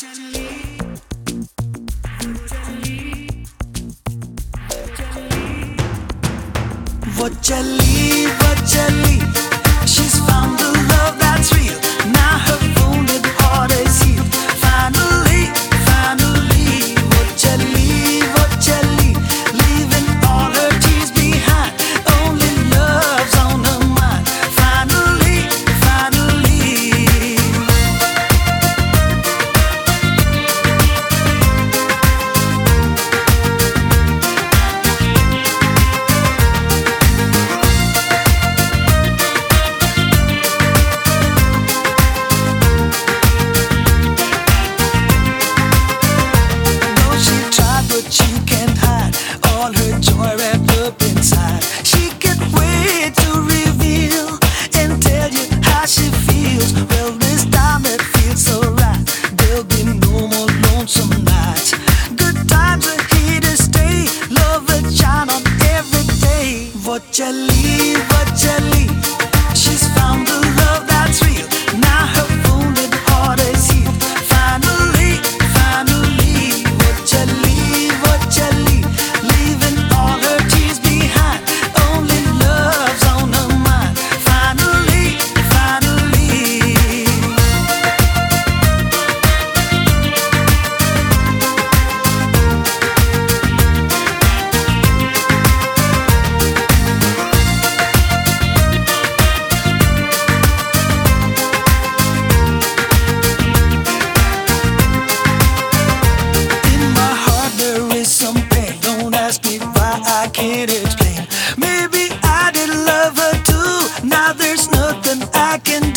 वो चली वो she's found the love that's real. Now her चली can't explain. Maybe I did love her too. Now there's nothing I can